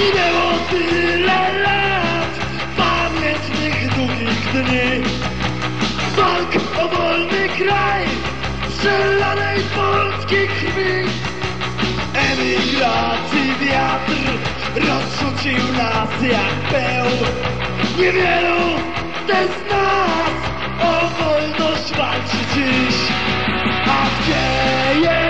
Minęło tyle lat Pamiętnych długich dni. Walk o wolny kraj Przelanej polskiej krwi. Emigracji wiatr Rozrzucił nas jak peł Niewielu ten z nas O wolność walczy dziś. A w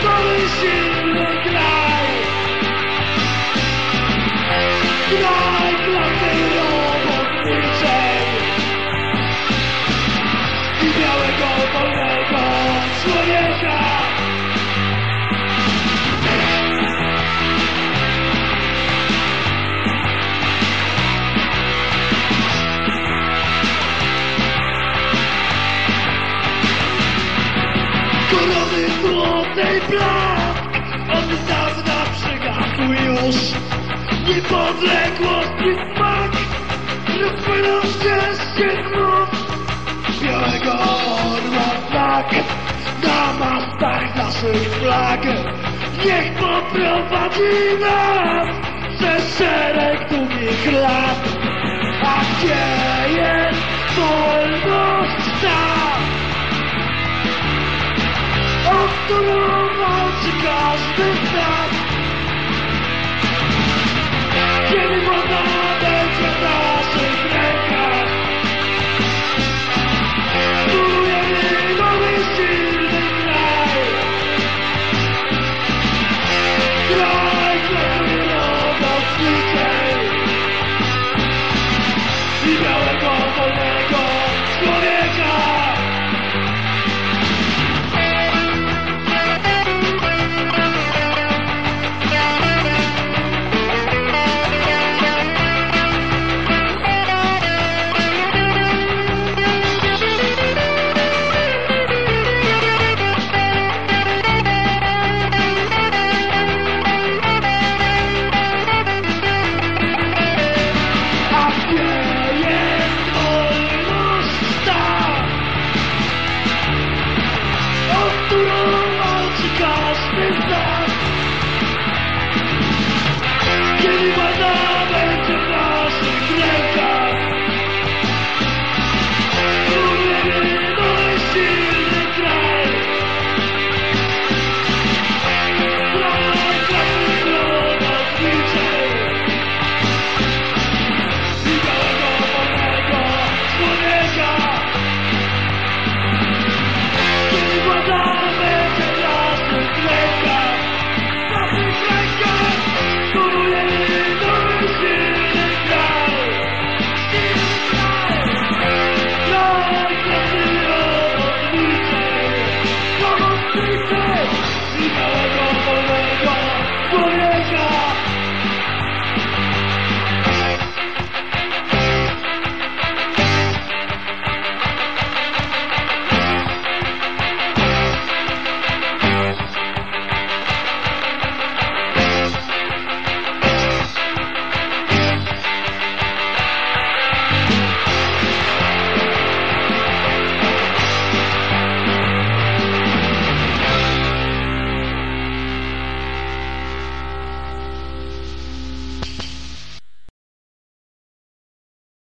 Revolution! Złotej blask Od dawna przygasł już Niepodległości smak. Rozpłynął ścieżkę znów Białego orła znak. Na mastach naszych flag. Niech poprowadzi nas Przez szereg długich lat. A gdzie jest wolność ta? o którą to cause the thought